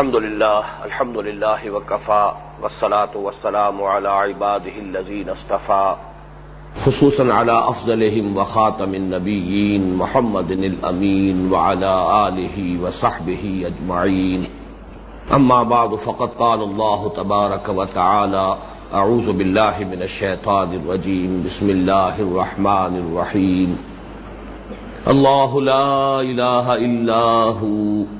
الحمد لله الحمد لله وكفى، والصلاة والسلام على عباده الذين اصطفى. خصوصا على أفضلهم وخاتم النبيين محمد الأمين وعلى آله وصحبه أجمعين. أما بعد، فقد قال الله تبارك وتعالى أعوذ بالله من الشيطان الرجيم، بسم الله الرحمن الرحيم. الله لا إله إلا هو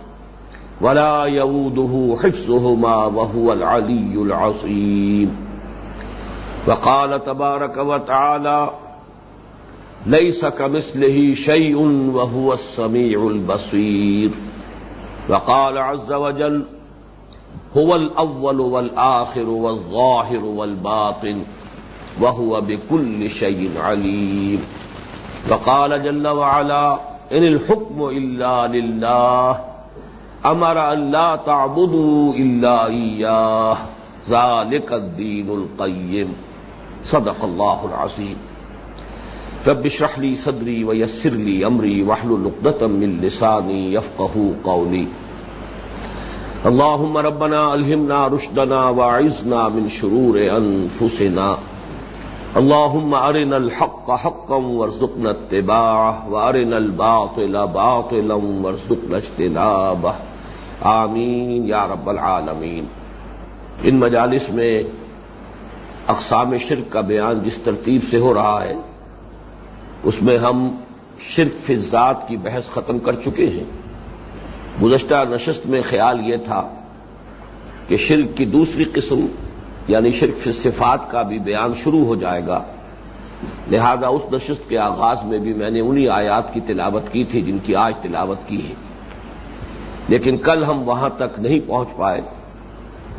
ولا يوده حفظهما وهو العلي العظيم. وقال تبارك وتعالى ليس كمثله شيء وهو السميع البصير. وقال عز وجل هو الأول والآخر والظاهر والباطن وهو بكل شيء عليم. وقال جل وعلا إن الحكم إلا لله امر اللہ تعبدوا الا ایاہ، ذالک الدین القیم، صدق اللہ العظیم۔ رب اشرح لي صدری ويسر لي امری واحلل عقدة من لسانی يفقهوا قولی۔ اللهم ربنا الهمنا رشدنا واعذنا من شرور انفسنا۔ اللهم ارنا الحق حقا وارزقنا اتباعه، وارنا الباطل باطلا وارزقنا اجتنابه۔ آمین یا رب العالمین۔ ان مجالس میں اقسام شرک کا بیان جس ترتیب سے ہو رہا ہے، اس میں ہم شرک فی ذات کی بحث ختم کر چکے ہیں۔ گزشتہ نشست میں خیال یہ تھا کہ شرک کی دوسری قسم یعنی شرک فی صفات کا بھی بیان شروع ہو جائے گا۔ لہذا اس نشست کے آغاز میں بھی میں نے انہی آیات کی تلاوت کی تھی جن کی آج تلاوت کی ہے۔ لیکن کل ہم وہاں تک نہیں پہنچ پائے۔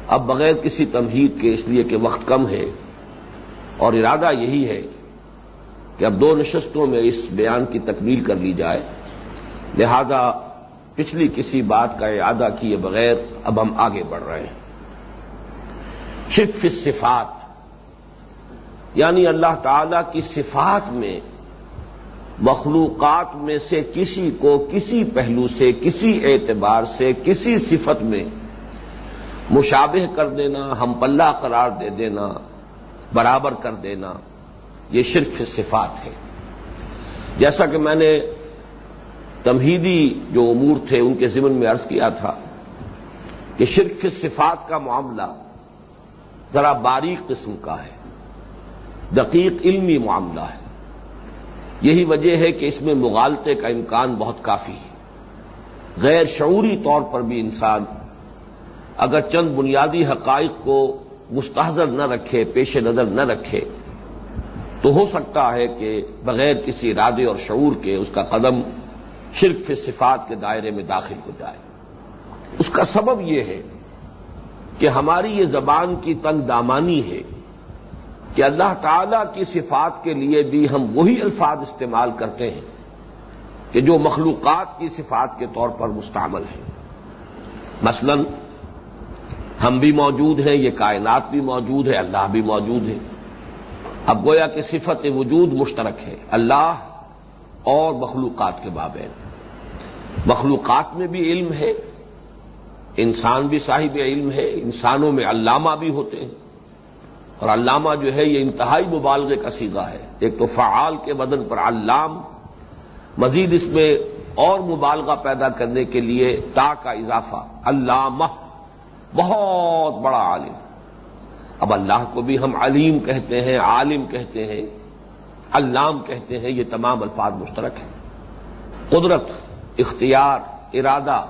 اب بغیر کسی تمہید کے اس لیے کہ وقت کم ہے۔ اور ارادہ یہی ہے کہ اب دو نشستوں میں اس بیان کی تکمیل کر لی جائے۔ لہذا پچھلی کسی بات کا ارادہ کیے بغیر اب ہم آگے بڑھ رہے ہیں۔ شرف صفات یعنی اللہ تعالی کی صفات میں مخلوقات میں سے کسی کو کسی پہلو سے، کسی اعتبار سے، کسی صفت میں مشابہ کر دینا، ہم پلہ قرار دے دینا، برابر کر دینا، یہ شرک صفات ہے۔ جیسا کہ میں نے تمہیدی جو امور تھے ان کے ضمن میں عرض کیا تھا کہ شرک صفات کا معاملہ ذرا باریک قسم کا ہے، دقیق علمی معاملہ ہے۔ یہی وجہ ہے کہ اس میں مغالطے کا امکان بہت کافی ہے۔ غیر شعوری طور پر بھی انسان اگر چند بنیادی حقائق کو مستحضر نہ رکھے، پیش نظر نہ رکھے، تو ہو سکتا ہے کہ بغیر کسی ارادے اور شعور کے اس کا قدم شرک فی صفات کے دائرے میں داخل ہو جائے۔ اس کا سبب یہ ہے کہ ہماری یہ زبان کی تنگ دامانی ہے۔ کہ اللہ تعالی کی صفات کے لیے بھی ہم وہی الفاظ استعمال کرتے ہیں کہ جو مخلوقات کی صفات کے طور پر مستعمل ہیں۔ مثلا، ہم بھی موجود ہیں، یہ کائنات بھی موجود ہے، اللہ بھی موجود ہے۔ اب گویا کہ صفت وجود مشترک ہے، اللہ اور مخلوقات کے بابین۔ مخلوقات میں بھی علم ہے، انسان بھی صاحب علم ہے، انسانوں میں علامہ بھی ہوتے ہیں۔ اور علامہ جو ہے یہ انتہائی مبالغے کا سیگا ہے۔ ایک تو فعال کے بدن پر علام، مزید اس میں اور مبالغہ پیدا کرنے کے لیے تا کا اضافہ، علامہ، بہت بڑا عالم۔ اب اللہ کو بھی ہم علیم کہتے ہیں، عالم کہتے ہیں، علام کہتے ہیں، یہ تمام الفاظ مشترک ہیں۔ قدرت، اختیار، ارادہ،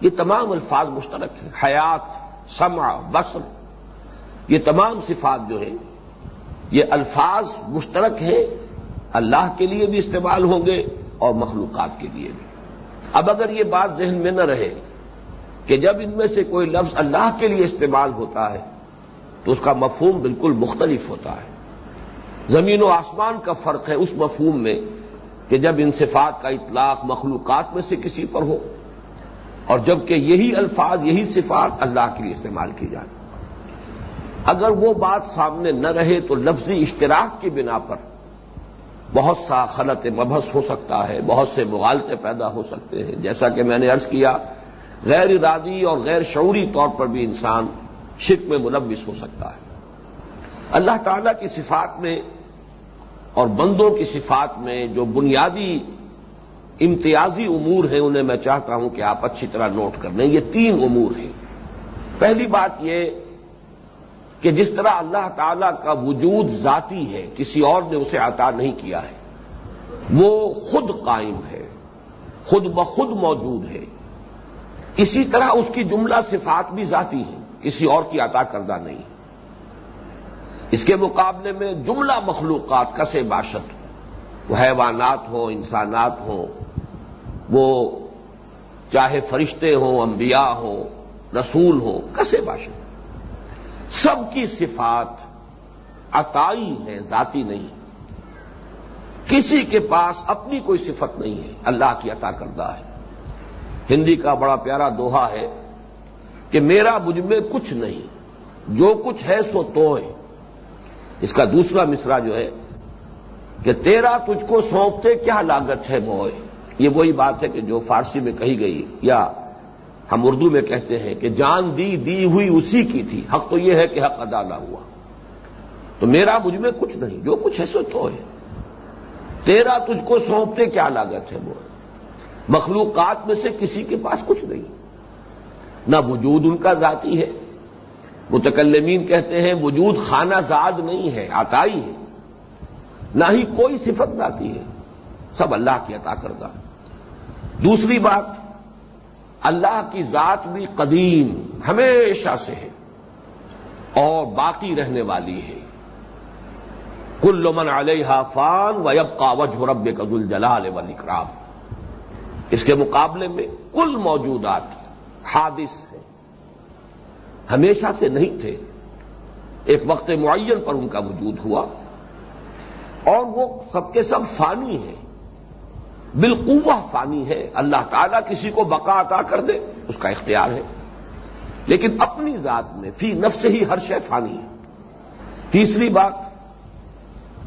یہ تمام الفاظ مشترک ہیں۔ حیات، سمع، بصر یہ تمام صفات جو ہیں، یہ الفاظ مشترک ہیں، اللہ کے لیے بھی استعمال ہوں گے اور مخلوقات کے لیے بھی۔ اب اگر یہ بات ذہن میں نہ رہے کہ جب ان میں سے کوئی لفظ اللہ کے لیے استعمال ہوتا ہے، تو اس کا مفہوم بالکل مختلف ہوتا ہے۔ زمین و آسمان کا فرق ہے اس مفہوم میں کہ جب ان صفات کا اطلاق مخلوقات میں سے کسی پر ہو، اور جبکہ یہی الفاظ، یہی صفات اللہ کے لیے استعمال کی جائے اگر وہ بات سامنے نہ رہے تو لفظی اشتراک کی بنا پر بہت سا خلط مبحث ہو سکتا ہے، بہت سے مغالطے پیدا ہو سکتے ہیں۔ جیسا کہ میں نے ارض کیا، غیر ارادی اور غیر شعوری طور پر بھی انسان شرک میں ملوث ہو سکتا ہے۔ اللہ تعالی کی صفات میں اور بندوں کی صفات میں جو بنیادی امتیازی امور ہیں، انہیں میں چاہتا ہوں کہ آپ اچھی طرح نوٹ کر لیں۔ یہ تین امور ہیں۔ پہلی بات یہ کہ جس طرح اللہ تعالی کا وجود ذاتی ہے، کسی اور نے اسے عطا نہیں کیا ہے، وہ خود قائم ہے، خود بخود موجود ہے۔ اسی طرح اس کی جملہ صفات بھی ذاتی ہیں، کسی اور کی عطا کردہ نہیں۔ اس کے مقابلے میں جملہ مخلوقات کسے باشد، وہ حیوانات ہوں، انسانات ہوں، وہ چاہے فرشتے ہوں، انبیاء ہوں، رسول ہوں کسے باشد۔ سب کی صفات عطائی ہے ذاتی نہیں۔ کسی کے پاس اپنی کوئی صفت نہیں ہے، اللہ کی عطا کردہ ہے۔ ہندی کا بڑا پیارا دوہا ہے کہ میرا مجھ میں کچھ نہیں، جو کچھ ہے سو تو ہے۔ اس کا دوسرا مصرا جو ہے کہ تیرا تجھ کو سونپتے کیا لاگت ہے موئے؟ یہ وہی بات ہے کہ جو فارسی میں کہی گئی یا ہم اردو میں کہتے ہیں کہ جان دی دی ہوئی اسی کی تھی۔ حق تو یہ ہے کہ حق ادا نہ ہوا۔ تو میرا مجھ میں کچھ نہیں، جو کچھ ہے سو تو ہے۔ تیرا تجھ کو سونپتے کیا لاگت ہے وہ؟ مخلوقات میں سے کسی کے پاس کچھ نہیں۔ نہ وجود ان کا ذاتی ہے۔ متکلمین کہتے ہیں وجود خانہ زاد نہیں ہے آتائی ہے۔ نہ ہی کوئی صفت ذاتی ہے۔ سب اللہ کی عطا کردہ۔ دوسری بات اللہ کی ذات بھی قدیم ہمیشہ سے ہے اور باقی رہنے والی ہے۔ کل من علیہ فان و یب کا وجہ رب قد جلال و اس کے مقابلے میں کل موجودات حادث ہیں۔ ہمیشہ سے نہیں تھے۔ ایک وقت معین پر ان کا وجود ہوا۔ اور وہ سب کے سب فانی ہیں۔ بالقوہ فانی ہے۔ اللہ تعالیٰ کسی کو بقا عطا کر دے، اس کا اختیار ہے۔ لیکن اپنی ذات میں فی نفس ہی ہر شے فانی ہے۔ تیسری بات،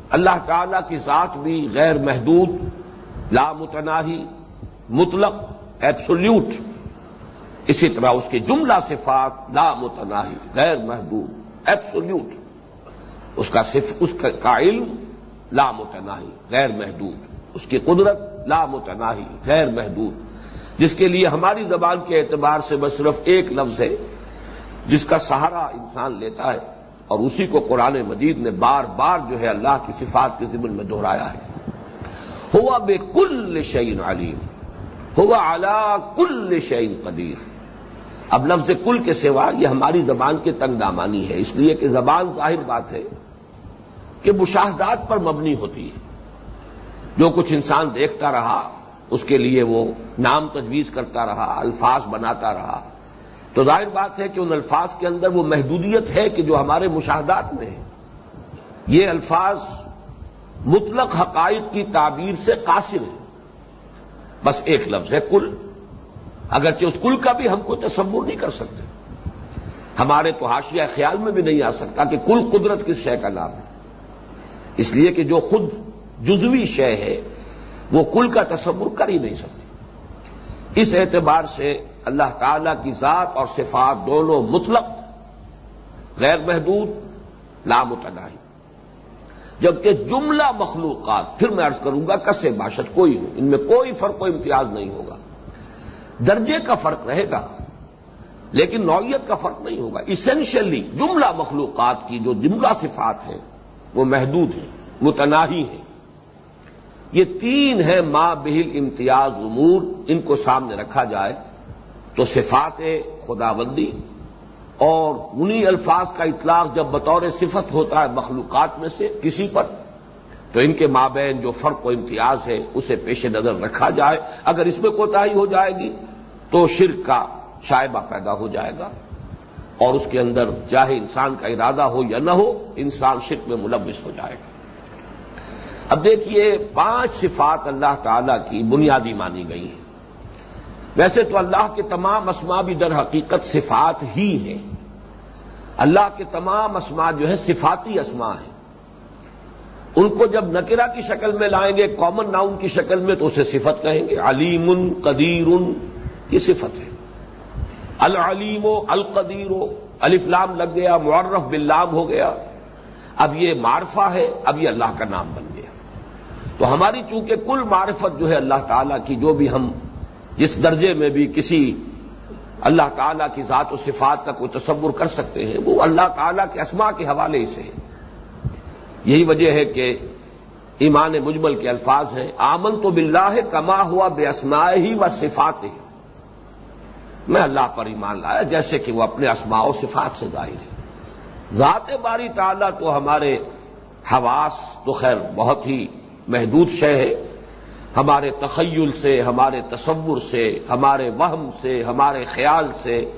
اللہ تعالی کی ذات بھی غیر محدود لامتناہی مطلق ایبسولوٹ اسی طرح اس کی جملہ صفات لامتناہی غیر محدود ایبسولوٹ اس کا صف، اس کا علم لامتناہی غیر محدود۔ اس کی قدرت لامتناہی غیر محدود۔ جس کے لیے ہماری زبان کے اعتبار سے بس صرف ایک لفظ ہے، جس کا سہارا انسان لیتا ہے، اور اسی کو قرآن مجید نے بار بار جو ہے اللہ کی صفات کے ضمن میں دہرایا ہے۔ ہوا بے کل شعین علیم، ہوا اعلی کل شعین قدیر۔ اب لفظ کل کے سوا یہ ہماری زبان کے تنگ دامانی ہے، اس لیے کہ زبان ظاہر بات ہے کہ مشاہدات پر مبنی ہوتی ہے۔ جو کچھ انسان دیکھتا رہا، اس کے لیے وہ نام تجویز کرتا رہا، الفاظ بناتا رہا۔ تو ظاہر بات ہے کہ ان الفاظ کے اندر وہ محدودیت ہے کہ جو ہمارے مشاہدات میں ہے۔ یہ الفاظ مطلق حقائق کی تعبیر سے قاصر ہے بس ایک لفظ ہے، کل۔ اگرچہ اس کل کا بھی ہم کو تصور نہیں کر سکتے۔ ہمارے تو حاشیہ خیال میں بھی نہیں آ سکتا کہ کل قدرت کس شے کا نام ہے۔ اس لیے کہ جو خود جزوی شے ہے، وہ کل کا تصور کر ہی نہیں سکتی اس اعتبار سے اللہ تعالی کی ذات اور صفات دونوں مطلق، غیر محدود، لامتناہی۔ جبکہ جملہ مخلوقات، پھر میں عرض کروں گا کسے باشد کوئی ہو، ان میں کوئی فرق و امتیاز نہیں ہوگا۔ درجے کا فرق رہے گا، لیکن نوعیت کا فرق نہیں ہوگا۔ اسینشلی جملہ مخلوقات کی جو جملہ صفات ہیں، وہ محدود ہیں، متناہی ہیں۔ یہ تین ہیں ماں بہل امتیاز امور ان کو سامنے رکھا جائے تو صفات خدا بندی اور انہی الفاظ کا اطلاق جب بطور صفت ہوتا ہے مخلوقات میں سے کسی پر، تو ان کے مابین جو فرق و امتیاز ہے اسے پیش نظر رکھا جائے۔ اگر اس میں کوتاہی ہو جائے گی تو شرک کا شائبہ پیدا ہو جائے گا اور اس کے اندر چاہے انسان کا ارادہ ہو یا نہ ہو، انسان شرک میں ملوث ہو جائے گا۔ اب دیکھیے پانچ صفات اللہ تعالی کی بنیادی مانی گئی ہیں۔ ویسے تو اللہ کے تمام اسما بھی در حقیقت صفات ہی ہیں۔ اللہ کے تمام اسما جو ہے صفاتی اسما ہیں۔ ان کو جب نکرا کی شکل میں لائیں گے کامن ناؤن کی شکل میں، تو اسے صفت کہیں گے۔ علیم، قدیر، یہ صفت ہے۔ العلیم و القدیر و الفلام لگ گیا، معرف بلام ہو گیا۔ اب یہ معرفہ ہے، اب یہ اللہ کا نام بن تو ہماری چونکہ کل معرفت جو ہے اللہ تعالیٰ کی، جو بھی ہم جس درجے میں بھی کسی اللہ تعالیٰ کی ذات و صفات کا کوئی تصور کر سکتے ہیں، وہ اللہ تعالیٰ کے اسما کے حوالے سے ہے یہی وجہ ہے کہ ایمان مجمل کے الفاظ ہیں۔ آمن تو بلّہ کما ہوا بے اسما ہی و صفات ہی میں اللہ پر ایمان لایا، جیسے کہ وہ اپنے اسماء و صفات سے ظاہر ہے۔ ذات باری تعالیٰ تو ہمارے حواس تو خیر بہت ہی محدود شے ہے۔ ہمارے تخیل سے، ہمارے تصور سے، ہمارے وہم سے، ہمارے خیال سے۔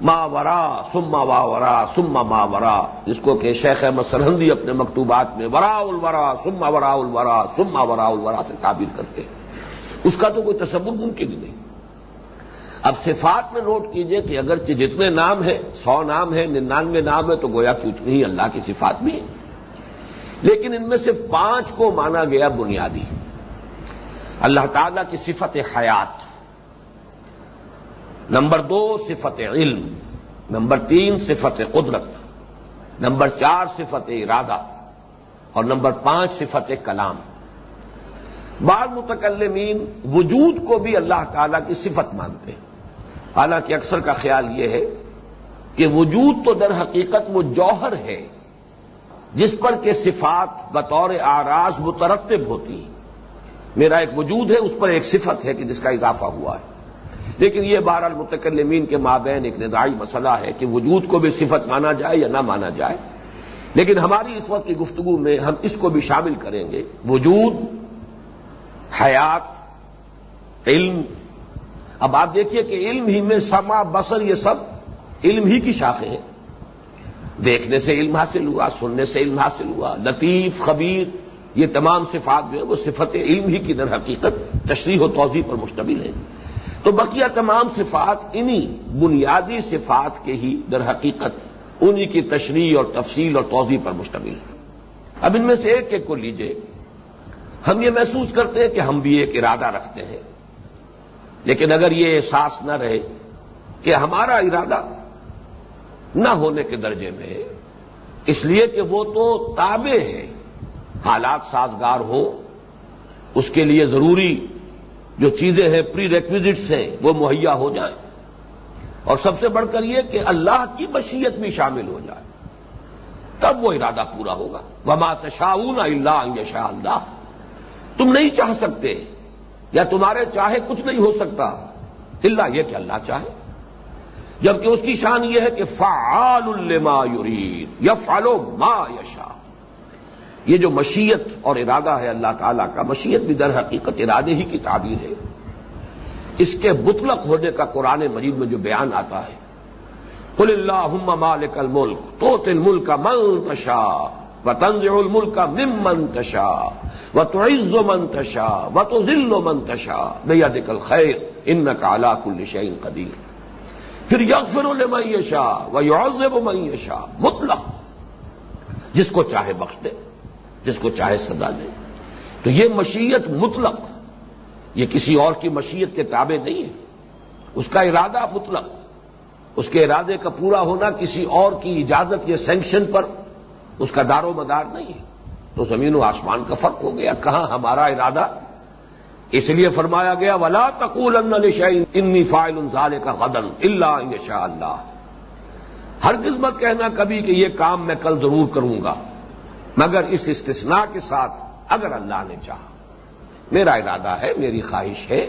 ما ورا سما وا ورا سما ما ورا۔ جس کو کہ شیخ احمد سرحندی اپنے مکتوبات میں ورا الورا سما ورا الورا سما ورا الورا سے تعبیر کرتے ہیں۔ اس کا تو کوئی تصور ممکن ہی نہیں۔ اب صفات میں نوٹ کیجیے کہ اگرچہ جتنے نام ہیں، سو نام ہیں، ننانوے نام ہے تو گویا کہ اتنی ہی اللہ کی صفات بھی ہے لیکن ان میں سے پانچ کو مانا گیا بنیادی۔ اللہ تعالی کی صفت حیات۔ نمبر دو صفت علم، نمبر تین صفت قدرت، نمبر چار صفت ارادہ، اور نمبر پانچ صفت کلام۔ بعض متکلمین وجود کو بھی اللہ تعالی کی صفت مانتے ہیں۔ حالانکہ اکثر کا خیال یہ ہے کہ وجود تو در حقیقت وہ جوہر ہے۔ جس پر کہ صفات بطور آراز مترتب ہوتی ہیں۔ میرا ایک وجود ہے، اس پر ایک صفت ہے کہ جس کا اضافہ ہوا ہے۔ لیکن یہ بار المتکلمین کے مابین ایک نظائی مسئلہ ہے کہ وجود کو بھی صفت مانا جائے یا نہ مانا جائے۔ لیکن ہماری اس وقت کی گفتگو میں ہم اس کو بھی شامل کریں گے۔ وجود، حیات، علم۔ اب آپ دیکھیے کہ علم ہی میں سما بسر یہ سب علم ہی کی شاخیں ہیں۔ دیکھنے سے علم حاصل ہوا، سننے سے علم حاصل ہوا، لطیف، خبیر، یہ تمام صفات جو ہے وہ صفت علم ہی کی در حقیقت تشریح و توضیح پر مشتمل ہیں۔ تو بقیہ تمام صفات انہی بنیادی صفات کے ہی در حقیقت انہی کی تشریح اور تفصیل اور توضیح پر مشتمل ہے اب ان میں سے ایک ایک کو لیجیے۔ ہم یہ محسوس کرتے ہیں کہ ہم بھی ایک ارادہ رکھتے ہیں۔ لیکن اگر یہ احساس نہ رہے کہ ہمارا ارادہ نہ ہونے کے درجے میں۔ اس لیے کہ وہ تو تابع ہے حالات سازگار ہو۔ اس کے لیے ضروری جو چیزیں ہیں پری ریکویزٹس ہیں، وہ مہیا ہو جائیں۔ اور سب سے بڑھ کر یہ کہ اللہ کی مشیت بھی شامل ہو جائے۔ تب وہ ارادہ پورا ہوگا۔ وما تشاؤن اللہ شاہ اللہ تم نہیں چاہ سکتے، یا تمہارے چاہے کچھ نہیں ہو سکتا۔ اللہ یہ کہ اللہ چاہے۔ جبکہ اس کی شان یہ ہے کہ فعال الما یرید یا فالو ما یشا یہ جو مشیت اور ارادہ ہے اللہ تعالیٰ کا، مشیت بھی در حقیقت ارادے ہی کی تعبیر ہے۔ اس کے مطلق ہونے کا قرآن مجید میں جو بیان آتا ہے کل اللہ مالک الملک تو تل ملک کا منتشا و تنز الملک کا مم منتشا و تو عز و منتشا و تو ذل و منتشا نیا دکل خیر ان کا اللہ کل شعین قدیر۔ پھر یغفر المعیشا و یوزب معیشا مطلق۔ جس کو چاہے بخش دے، جس کو چاہے سزا دے۔ تو یہ مشیت مطلق، یہ کسی اور کی مشیت کے تابع نہیں ہے۔ اس کا ارادہ مطلق، اس کے ارادے کا پورا ہونا کسی اور کی اجازت یا سینکشن پر اس کا دار و مدار نہیں ہے۔ تو زمین و آسمان کا فرق ہو گیا، کہاں ہمارا ارادہ اس لیے فرمایا گیا، ولا تقول انی فائل انزال کا غدن اللہ شاء اللہ ہر قسمت کہنا کبھی کہ یہ کام میں کل ضرور کروں گا، مگر اس استثناء کے ساتھ اگر اللہ نے چاہا۔ میرا ارادہ ہے، میری خواہش ہے،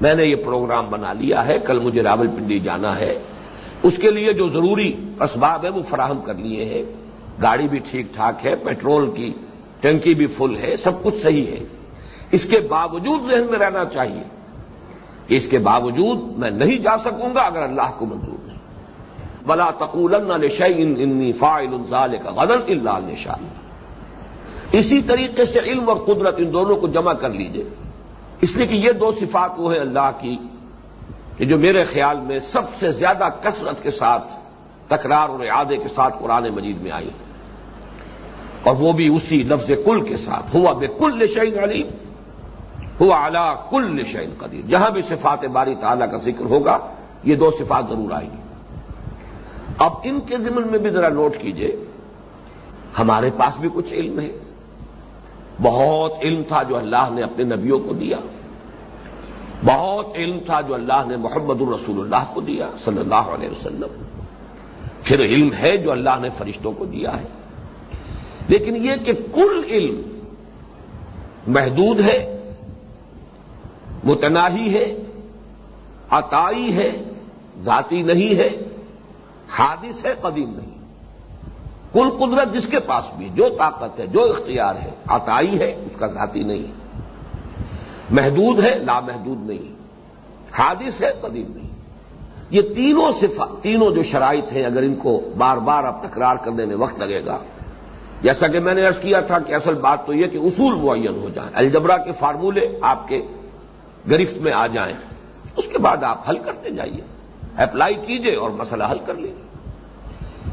میں نے یہ پروگرام بنا لیا ہے، کل مجھے راول پنڈی جانا ہے۔ اس کے لیے جو ضروری اسباب ہے وہ فراہم کر لیے ہیں۔ گاڑی بھی ٹھیک ٹھاک ہے، پیٹرول کی ٹنکی بھی فل ہے، سب کچھ صحیح ہے۔ اس کے باوجود ذہن میں رہنا چاہیے اس کے باوجود میں نہیں جا سکوں گا اگر اللہ کو منظور نہیں۔ بلا تقول انی فائل انزال کا غدل اللہ نشان اسی طریقے سے علم اور قدرت ان دونوں کو جمع کر لیجیے۔ اس لیے کہ یہ دو صفات وہ ہیں اللہ کی کہ جو میرے خیال میں سب سے زیادہ کثرت کے ساتھ، تکرار اور اعادے کے ساتھ قرآن مجید میں آئی۔ اور وہ بھی اسی لفظ کل کے ساتھ۔ ہوا بے کل نشین علیم۔ ہوا اعلی کل نشین قدیر جہاں بھی صفات باری تعالیٰ کا ذکر ہوگا، یہ دو صفات ضرور آئیں گی۔ اب ان کے ضمن میں بھی ذرا نوٹ کیجیے، ہمارے پاس بھی کچھ علم ہے۔ بہت علم تھا جو اللہ نے اپنے نبیوں کو دیا۔ بہت علم تھا جو اللہ نے محمد الرسول اللہ کو دیا، صلی اللہ علیہ وسلم۔ پھر علم ہے جو اللہ نے فرشتوں کو دیا ہے۔ لیکن یہ کہ کل علم محدود ہے متناہی ہے، عطائی ہے، ذاتی نہیں ہے، حادث ہے، قدیم نہیں۔ کل قدرت جس کے پاس بھی، جو طاقت ہے، جو اختیار ہے، عطائی ہے، اس کا ذاتی نہیں۔ محدود ہے لامحدود نہیں۔ حادث ہے، قدیم نہیں۔ یہ تینوں صفا تینوں جو شرائط ہیں، اگر ان کو بار بار اب تکرار کرنے میں وقت لگے گا، جیسا کہ میں نے ارض کیا تھا کہ اصل بات تو یہ کہ اصول معین ہو جائیں۔ الجبرا کے فارمولے آپ کے گرفت میں آ جائیں، اس کے بعد آپ حل کرتے جائیے۔ اپلائی کیجیے اور مسئلہ حل کر لیجیے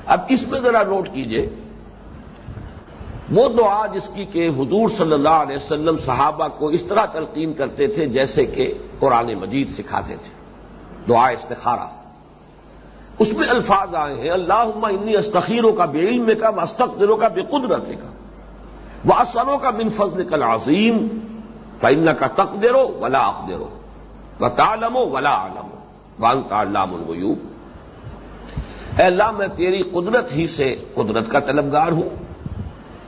اب اس میں ذرا نوٹ کیجیے، وہ دعا جس کی کہ حضور صلی اللہ علیہ وسلم صحابہ کو اس طرح تلقین کرتے تھے جیسے کہ قرآن مجید سکھاتے تھے۔ دعا استخارہ۔ اس میں الفاظ آئے ہیں اللہ انی استخیروں کا بے علم کا مستقدروں کا بے قدرت کا وہ اثروں کا من فضل کل عظیم فن کا تقدرو ولا آخ اقدرو و تالم ولا عالم وان تعلام الغیوب اے اللہ، میں تیری قدرت ہی سے قدرت کا طلبگار ہوں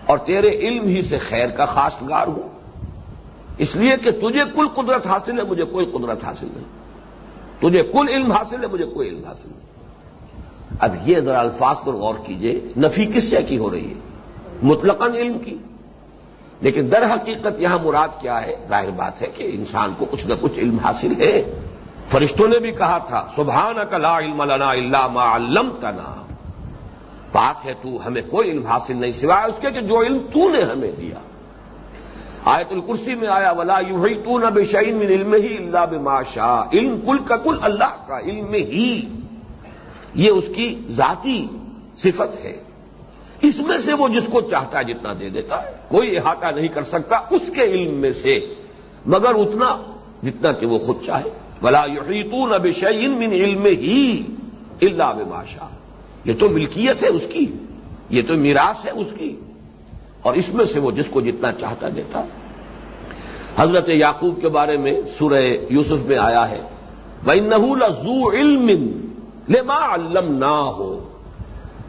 اور تیرے علم ہی سے خیر کا خاصگار ہوں۔ اس لیے کہ تجھے کل قدرت حاصل ہے، مجھے کوئی قدرت حاصل نہیں۔ تجھے کل علم حاصل ہے، مجھے کوئی علم حاصل نہیں۔ اب یہ ذرا الفاظ پر غور کیجیے، نفی کس سے کی ہو رہی ہے؟ مطلقاً علم کی۔ لیکن در حقیقت یہاں مراد کیا ہے؟ ظاہر بات ہے کہ انسان کو کچھ نہ کچھ علم حاصل ہے۔ فرشتوں نے بھی کہا تھا سبحان لا علم لنا اللہ ما علم تنا پاک ہے تو ہمیں کوئی علم حاصل نہیں سوائے اس کے کہ جو علم تو نے ہمیں دیا۔ آیت الکرسی میں آیا، ولا یو ہی تو نہ بے شعین من علم ہی اللہ باشا علم کل کا کل اللہ کا علم ہی۔ یہ اس کی ذاتی صفت ہے۔ اس میں سے وہ جس کو چاہتا ہے جتنا دے دیتا ہے، کوئی احاطہ نہیں کر سکتا اس کے علم میں سے، مگر اتنا جتنا کہ وہ خود چاہے۔ بلا یحیطون بشیء من علم ہی اللہ باشا یہ تو ملکیت ہے اس کی، یہ تو میراث ہے اس کی۔ اور اس میں سے وہ جس کو جتنا چاہتا دیتا۔ حضرت یعقوب کے بارے میں سورہ یوسف میں آیا ہے۔ بھائی نحول زو علم لما علم نہ ہو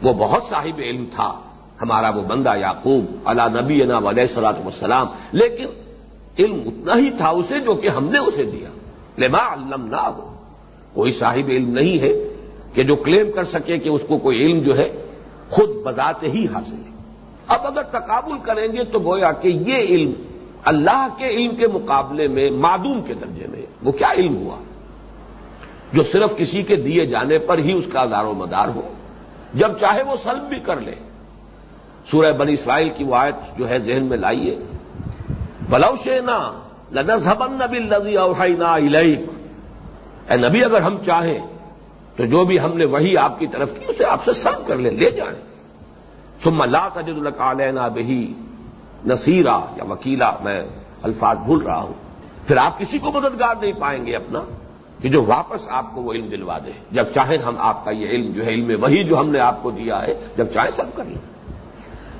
وہ بہت صاحب علم تھا۔ ہمارا وہ بندہ یعقوب اللہ نبی علیہ سلاط وسلام لیکن علم اتنا ہی تھا اسے جو کہ ہم نے اسے دیا۔ لما علم نہ ہو کوئی صاحب علم نہیں ہے کہ جو کلیم کر سکے کہ اس کو کوئی علم جو ہے خود بذات ہی حاصل ہے۔ اب اگر تقابل کریں گے تو گویا کہ یہ علم اللہ کے علم کے مقابلے میں معدوم کے درجے میں وہ کیا علم ہوا؟ جو صرف کسی کے دیے جانے پر ہی اس کا دار و مدار ہو۔ جب چاہے وہ سلب بھی کر لے۔ سورہ بنی اسرائیل کی وہ آیت جو ہے ذہن میں لائیے۔ بلوشینا لنزہبن نبی لذی اوحینا الیک اے نبی، اگر ہم چاہیں تو جو بھی ہم نے وہی آپ کی طرف کی، اسے آپ سے سرو کر لیں، لے جائیں۔ ثم لا تجد لك علينا به نصیرا یا وکیلا، میں الفاظ بھول رہا ہوں۔ پھر آپ کسی کو مددگار نہیں پائیں گے اپنا کہ جو واپس آپ کو وہ علم دلوا دے۔ جب چاہیں ہم آپ کا یہ علم جو ہے، علم وہی جو ہم نے آپ کو دیا ہے، جب چاہیں سب کر لیں۔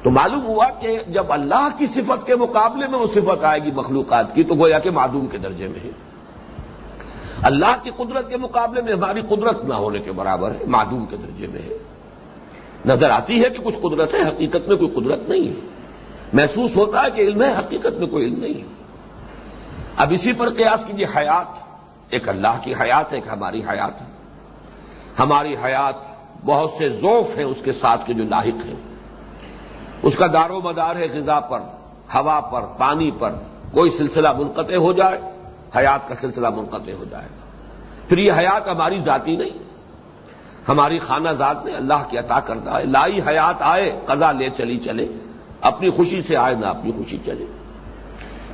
تو معلوم ہوا کہ جب اللہ کی صفت کے مقابلے میں وہ صفت آئے گی مخلوقات کی، تو گویا کہ معدوم کے درجے میں ہے۔ اللہ کی قدرت کے مقابلے میں ہماری قدرت نہ ہونے کے برابر ہے، معدوم کے درجے میں ہے۔ نظر آتی ہے کہ کچھ قدرت ہے، حقیقت میں کوئی قدرت نہیں ہے۔ محسوس ہوتا ہے کہ علم ہے، حقیقت میں کوئی علم نہیں ہے۔ اب اسی پر قیاس کیجیے، حیات۔ ایک اللہ کی حیات ہے، ایک ہماری حیات ہے۔ ہماری حیات بہت سے ذوف ہیں، اس کے ساتھ کے جو لاحق ہیں۔ اس کا دار و مدار ہے غذا پر، ہوا پر، پانی پر۔ کوئی سلسلہ منقطع ہو جائے، حیات کا سلسلہ منقطع ہو جائے۔ گا پھر یہ حیات ہماری ذاتی نہیں۔ ہماری خانہ ذات نے اللہ کی عطا کرتا ہے۔ لائی حیات آئے، قضا لے چلی چلے۔ اپنی خوشی سے آئے، نہ اپنی خوشی چلے۔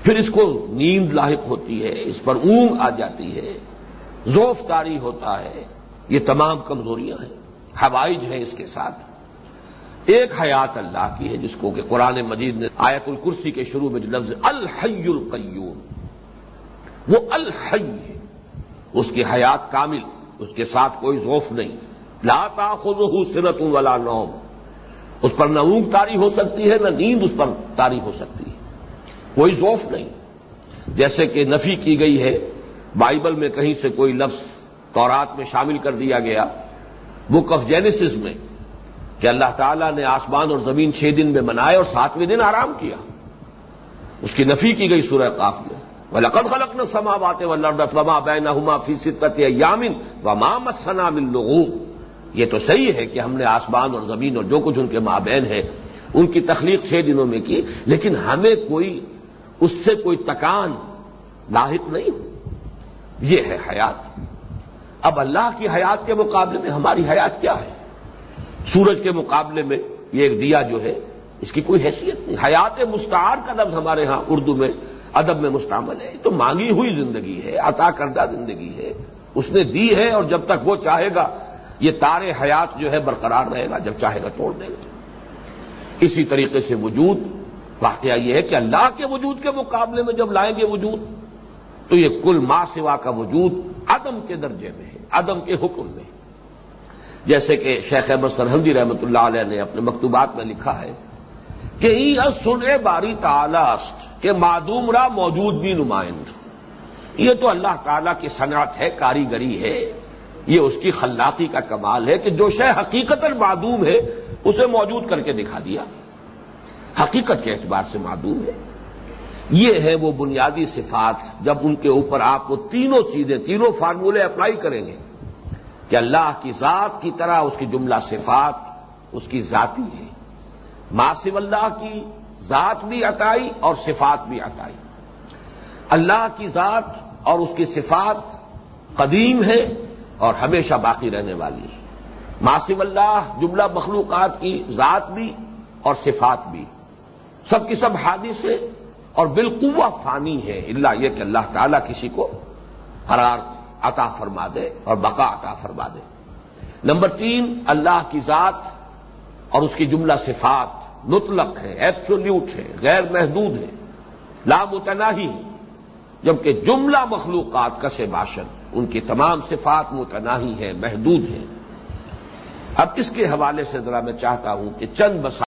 پھر اس کو نیند لاحق ہوتی ہے، اس پر اونگ آ جاتی ہے۔ زوف تاری ہوتا ہے۔ یہ تمام کمزوریاں ہیں۔ حوائج ہیں اس کے ساتھ۔ ایک حیات اللہ کی ہے، جس کو کہ قرآن مجید نے آیت الکرسی کے شروع میں جو لفظ الحی القیوم، وہ الحی ہے۔ اس کی حیات کامل، اس کے ساتھ کوئی ذوف نہیں۔ لاتا خود سرت ولا نوم۔ اس پر نہ اونگ تاری ہو سکتی ہے، نہ نیند اس پر تاری ہو سکتی ہے۔ کوئی ذوف نہیں۔ جیسے کہ نفی کی گئی ہے، بائبل میں کہیں سے کوئی لفظ تورات میں شامل کر دیا گیا۔ بک آف جینسز میں کہ اللہ تعالیٰ نے آسمان اور زمین چھ دن میں بنائے اور ساتویں دن آرام کیا۔ اس کی نفی کی گئی سورہ قاف میں۔ وہ لقد خلق نے سما بات و لڑما بین فی ستت یامن و مام سنا یہ تو صحیح ہے کہ ہم نے آسمان اور زمین اور جو کچھ ان کے ماں بہن ہے، ان کی تخلیق چھ دنوں میں کی، لیکن ہمیں کوئی، اس سے کوئی تکان لاحق نہیں۔ یہ ہے حیات۔ اب اللہ کی حیات کے مقابلے میں ہماری حیات کیا ہے؟ سورج کے مقابلے میں یہ ایک دیا جو ہے، اس کی کوئی حیثیت نہیں۔ حیات مستعار کا لفظ ہمارے ہاں اردو میں ادب میں مستعمل ہے۔ تو مانگی ہوئی زندگی ہے، عطا کردہ زندگی ہے۔ اس نے دی ہے اور جب تک وہ چاہے گا، یہ تارے حیات جو ہے برقرار رہے گا، جب چاہے گا توڑ دے گا۔ اسی طریقے سے وجود، واقعہ یہ ہے کہ اللہ کے وجود کے مقابلے میں جب لائیں گے وجود، تو یہ کل ماں سوا کا وجود عدم کے درجے میں ہے، عدم کے حکم میں۔ ہے جیسے کہ شیخ احمد سرحدی رحمت اللہ علیہ نے اپنے مکتوبات میں لکھا ہے کہ سن باری تعالست کہ معدوم را موجود بھی نمائند۔ یہ تو اللہ تعالی کی صنعت ہے، کاریگری ہے۔ یہ اس کی خلاقی کا کمال ہے کہ جو شے حقیقت معدوم ہے، اسے موجود کر کے دکھا دیا۔ حقیقت کے اعتبار سے معدوم ہے۔ یہ ہے وہ بنیادی صفات، جب ان کے اوپر آپ کو تینوں چیزیں، تینوں فارمولے اپلائی کریں گے۔ کہ اللہ کی ذات کی طرح اس کی جملہ صفات اس کی ذاتی ہے ماسم اللہ کی ذات بھی عطائی اور صفات بھی عطائی۔ اللہ کی ذات اور اس کی صفات قدیم ہے اور ہمیشہ باقی رہنے والی ہے ماسم اللہ جملہ مخلوقات کی ذات بھی اور صفات بھی۔ سب کی سب حادث ہے اور بالقوا فانی ہے۔ اللہ یہ کہ اللہ تعالیٰ کسی کو حرار عطا فرما دے اور بقا عطا فرما دے۔ نمبر تین، اللہ کی ذات اور اس کی جملہ صفات مطلق ہے ایبسولوٹ ہے، غیر محدود ہے لامتناہی ہے، جبکہ جملہ مخلوقات کا سے باشن ان کی تمام صفات متناہی ہے محدود ہے اب اس کے حوالے سے ذرا میں چاہتا ہوں کہ چند بسا